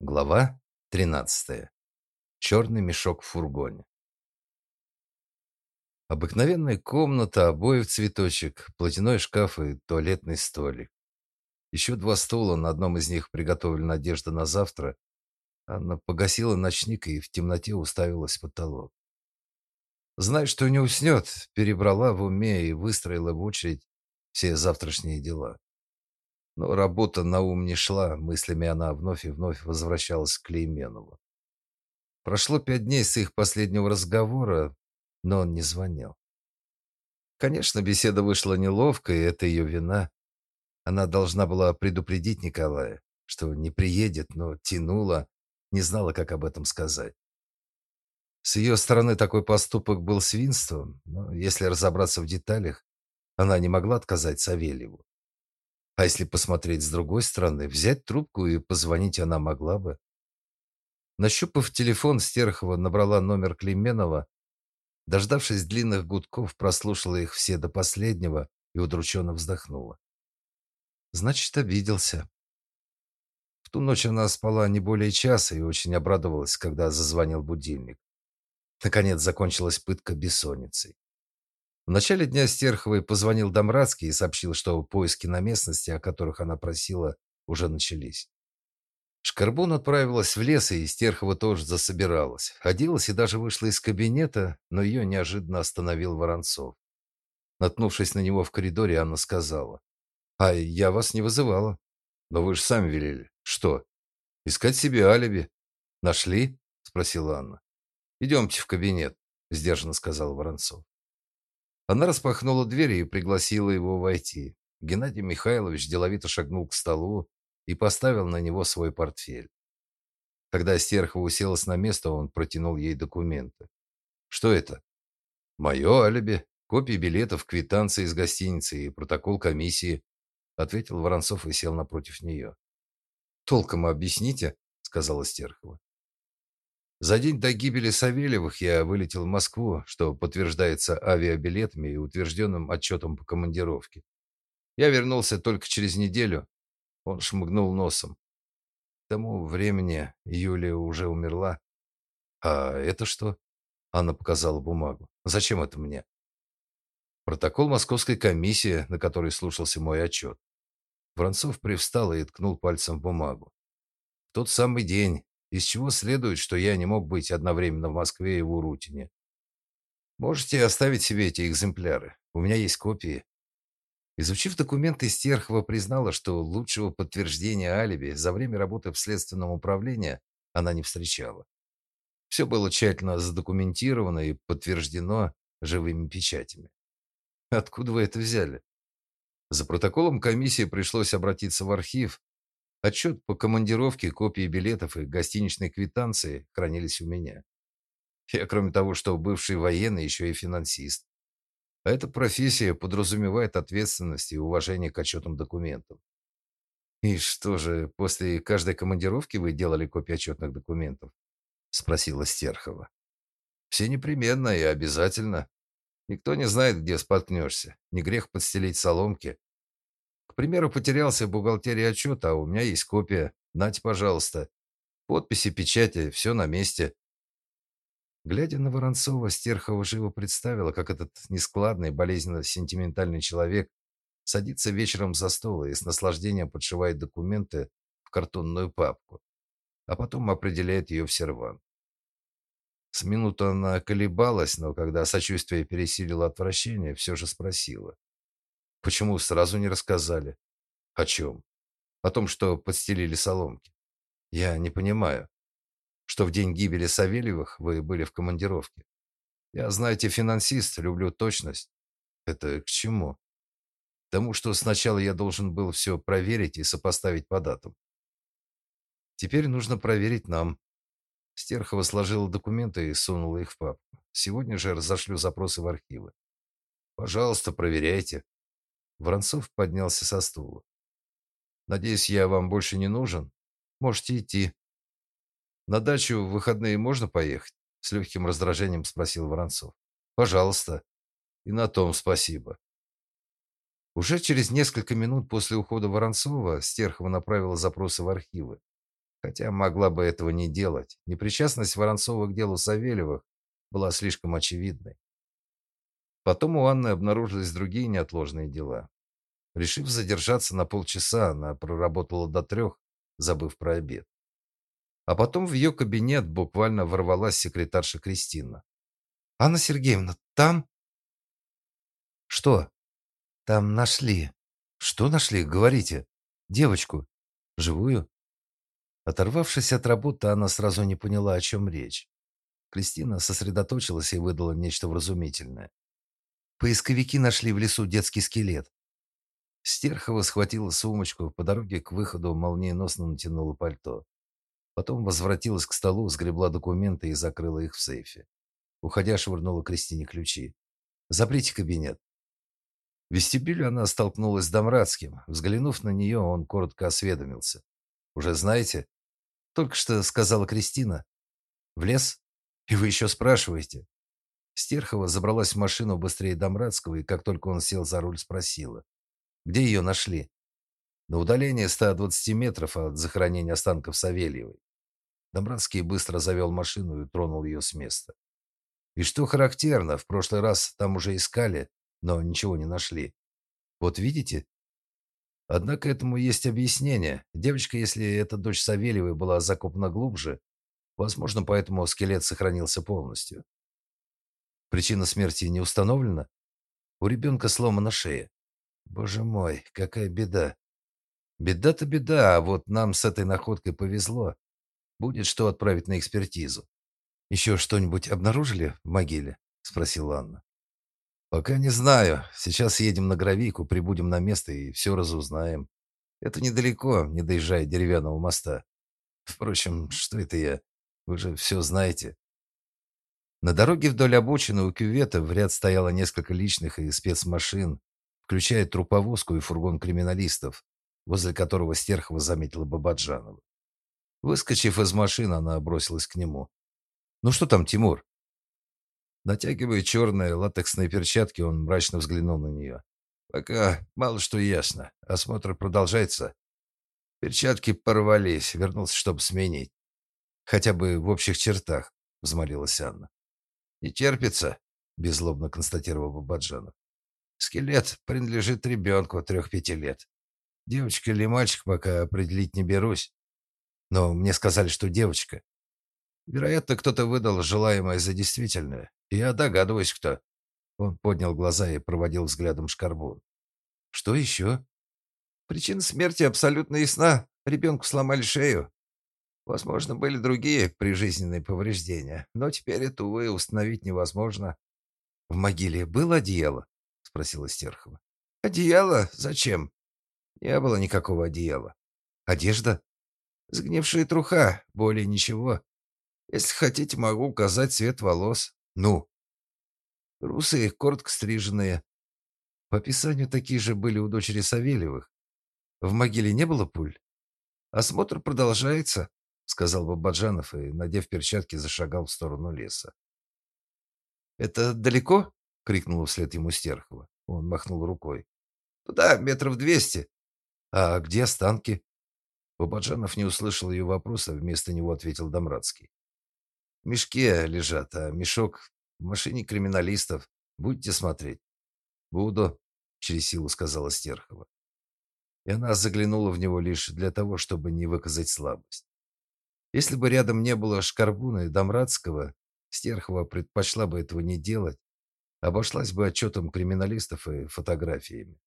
Глава 13. Черный мешок в фургоне. Обыкновенная комната, обои в цветочек, платяной шкаф и туалетный столик. Еще два стула, на одном из них приготовлена одежда на завтра. Анна погасила ночник и в темноте уставилась в потолок. Зная, что не уснет, перебрала в уме и выстроила в очередь все завтрашние дела. Но работа на ум не шла, мыслями она вновь и вновь возвращалась к Клейменову. Прошло пять дней с их последнего разговора, но он не звонил. Конечно, беседа вышла неловкой, это ее вина. Она должна была предупредить Николая, что не приедет, но тянула, не знала, как об этом сказать. С ее стороны такой поступок был свинством, но если разобраться в деталях, она не могла отказать Савельеву. А если посмотреть с другой стороны, взять трубку и позвонить она могла бы. Нащупав телефон, Стерхова набрала номер Клейменова. Дождавшись длинных гудков, прослушала их все до последнего и удрученно вздохнула. Значит, обиделся. В ту ночь она спала не более часа и очень обрадовалась, когда зазвонил будильник. Наконец закончилась пытка бессонницей. В начале дня Стерховой позвонил Домрацкий и сообщил, что поиски на местности, о которых она просила, уже начались. Шкарбун отправилась в лес, и Стерхова тоже засобиралась. Оделась и даже вышла из кабинета, но ее неожиданно остановил Воронцов. Наткнувшись на него в коридоре, Анна сказала. «А я вас не вызывала. Но вы же сами велели. Что? Искать себе алиби. Нашли?» – спросила Анна. «Идемте в кабинет», – сдержанно сказал Воронцов. Она распахнула дверь и пригласила его войти. Геннадий Михайлович деловито шагнул к столу и поставил на него свой портфель. Когда Стерхова уселась на место, он протянул ей документы. «Что это?» «Мое алиби, копии билетов, квитанции из гостиницы и протокол комиссии», ответил Воронцов и сел напротив нее. «Толком объясните», — сказала Стерхова. За день до гибели Савельевых я вылетел в Москву, что подтверждается авиабилетами и утвержденным отчетом по командировке. Я вернулся только через неделю. Он шмыгнул носом. К тому времени Юлия уже умерла. А это что? Анна показала бумагу. Зачем это мне? Протокол московской комиссии, на которой слушался мой отчет. Воронцов привстал и ткнул пальцем в бумагу. В тот самый день из чего следует, что я не мог быть одновременно в Москве и в Урутине. Можете оставить себе эти экземпляры. У меня есть копии. Изучив документы, Стерхова признала, что лучшего подтверждения алиби за время работы в следственном управлении она не встречала. Все было тщательно задокументировано и подтверждено живыми печатями. Откуда вы это взяли? За протоколом комиссии пришлось обратиться в архив, Отчет по командировке, копии билетов и гостиничной квитанции хранились у меня. Я, кроме того, что бывший военный, еще и финансист. А эта профессия подразумевает ответственность и уважение к отчетам документов. «И что же, после каждой командировки вы делали копии отчетных документов?» – спросила Стерхова. «Все непременно и обязательно. Никто не знает, где споткнешься. Не грех подстелить соломки примеру, потерялся в бухгалтерии отчет, а у меня есть копия. Нате, пожалуйста. Подписи, печати, все на месте. Глядя на Воронцова, Стерхова живо представила, как этот нескладный, болезненно-сентиментальный человек садится вечером за стол и с наслаждением подшивает документы в картонную папку, а потом определяет ее в сервант. С минуту она колебалась, но когда сочувствие пересилило отвращение, все же спросила. Почему сразу не рассказали? О чем? О том, что подстелили соломки. Я не понимаю, что в день гибели Савельевых вы были в командировке. Я, знаете, финансист, люблю точность. Это к чему? Тому, что сначала я должен был все проверить и сопоставить по датам. Теперь нужно проверить нам. Стерхова сложила документы и сунула их в папку. Сегодня же разошлю запросы в архивы. Пожалуйста, проверяйте. Воронцов поднялся со стула. Надеюсь, я вам больше не нужен. Можете идти. На дачу в выходные можно поехать? С легким раздражением спросил Воронцов. Пожалуйста. И на том спасибо. Уже через несколько минут после ухода Воронцова Стерхова направила запросы в архивы. Хотя могла бы этого не делать. Непричастность Воронцова к делу Савельевых была слишком очевидной. Потом у Анны обнаружились другие неотложные дела. Решив задержаться на полчаса, она проработала до трех, забыв про обед. А потом в ее кабинет буквально ворвалась секретарша Кристина. «Анна Сергеевна, там?» «Что?» «Там нашли». «Что нашли? Говорите. Девочку. Живую?» Оторвавшись от работы, она сразу не поняла, о чем речь. Кристина сосредоточилась и выдала нечто вразумительное. Поисковики нашли в лесу детский скелет. Стерхова схватила сумочку, по дороге к выходу молниеносно натянула пальто. Потом возвратилась к столу, сгребла документы и закрыла их в сейфе. Уходя, швырнула Кристине ключи. «Заприте кабинет». В вестибюле она столкнулась с Домрадским. Взглянув на нее, он коротко осведомился. «Уже знаете?» «Только что сказала Кристина». «В лес? И вы еще спрашиваете?» Стерхова забралась в машину быстрее Домрадского, и как только он сел за руль, спросила. Где ее нашли? На удалении 120 метров от захоронения останков Савельевой. Домбранский быстро завел машину и тронул ее с места. И что характерно, в прошлый раз там уже искали, но ничего не нашли. Вот видите? Однако этому есть объяснение. Девочка, если это дочь Савельевой, была закопана глубже, возможно, поэтому скелет сохранился полностью. Причина смерти не установлена. У ребенка сломана шея. Боже мой, какая беда. Беда-то беда, а вот нам с этой находкой повезло. Будет что отправить на экспертизу. Еще что-нибудь обнаружили в могиле? спросила Анна. Пока не знаю. Сейчас едем на Гравийку, прибудем на место и все разузнаем. Это недалеко, не доезжая деревянного моста. Впрочем, что это я? Вы же все знаете. На дороге вдоль обочины у кювета в ряд стояло несколько личных и спецмашин, включая труповозку и фургон криминалистов, возле которого Стерхова заметила Бабаджанова. Выскочив из машины, она бросилась к нему. «Ну что там, Тимур?» Натягивая черные латексные перчатки, он мрачно взглянул на нее. «Пока мало что ясно. Осмотр продолжается. Перчатки порвались. Вернулся, чтобы сменить. Хотя бы в общих чертах», — взмолилась Анна. «Не терпится», — беззлобно констатировал Бабаджанов. Скелет принадлежит ребенку трех-пяти лет. Девочка или мальчик пока определить не берусь. Но мне сказали, что девочка. Вероятно, кто-то выдал желаемое за действительное. Я догадываюсь, кто. Он поднял глаза и проводил взглядом шкарбун. Что еще? Причина смерти абсолютно ясна. Ребенку сломали шею. Возможно, были другие прижизненные повреждения, но теперь это, увы, установить невозможно. В могиле было одеяло? спросила Стерхова. Одеяло? Зачем? Не было никакого одеяла. Одежда? Сгнившая труха, более ничего. Если хотите, могу указать цвет волос. Ну? Русые, коротко стриженные. По описанию такие же были у дочери Савельевых. В могиле не было пуль? Осмотр продолжается, сказал Бабаджанов и, надев перчатки, зашагал в сторону леса. Это далеко? крикнула вслед ему Стерхова. Он махнул рукой. Туда метров двести. А где останки? Бабаджанов не услышал ее вопроса, вместо него ответил Домрадский. В мешке лежат, а мешок в машине криминалистов. Будете смотреть? Буду, через силу сказала Стерхова. И она заглянула в него лишь для того, чтобы не выказать слабость. Если бы рядом не было Шкарбуна и Домрадского, Стерхова предпочла бы этого не делать обошлась бы отчетом криминалистов и фотографиями.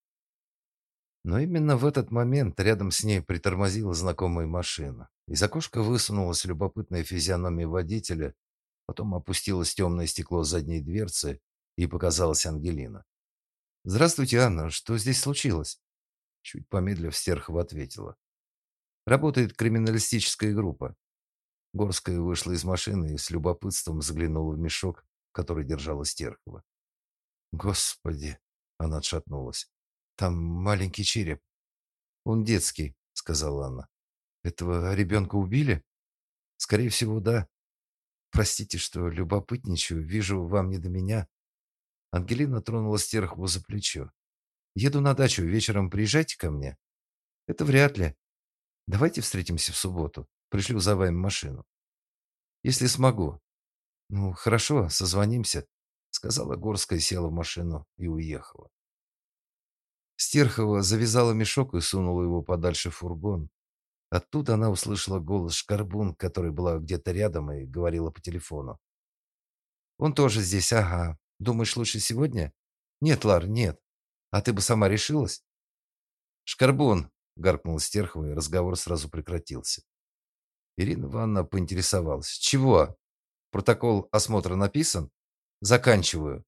Но именно в этот момент рядом с ней притормозила знакомая машина. Из окошка высунулась любопытная физиономия водителя, потом опустилось темное стекло задней дверцы, и показалась Ангелина. «Здравствуйте, Анна. Что здесь случилось?» Чуть помедлив, Стерхова ответила. «Работает криминалистическая группа». Горская вышла из машины и с любопытством заглянула в мешок, который держала Стерхова. Господи, она отшатнулась. Там маленький череп. Он детский, сказала она. Этого ребенка убили? Скорее всего, да. Простите, что любопытничаю, вижу, вам не до меня. Ангелина тронула Стерхову за плечо. Еду на дачу, вечером приезжайте ко мне. Это вряд ли. Давайте встретимся в субботу. Пришлю за вами машину. Если смогу. Ну, хорошо, созвонимся, сказала Горская, села в машину и уехала. Стерхова завязала мешок и сунула его подальше в фургон. Оттуда она услышала голос Шкарбун, которая была где-то рядом и говорила по телефону. Он тоже здесь, ага. Думаешь, лучше сегодня? Нет, Лар, нет. А ты бы сама решилась? Шкарбун, гаркнула Стерхова, и разговор сразу прекратился. Ирина Ивановна поинтересовалась. Чего? Протокол осмотра написан? Заканчиваю.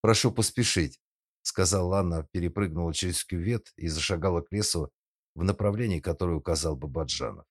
Прошу поспешить сказала Анна, перепрыгнула через кювет и зашагала к лесу в направлении, которое указал Бабаджанов.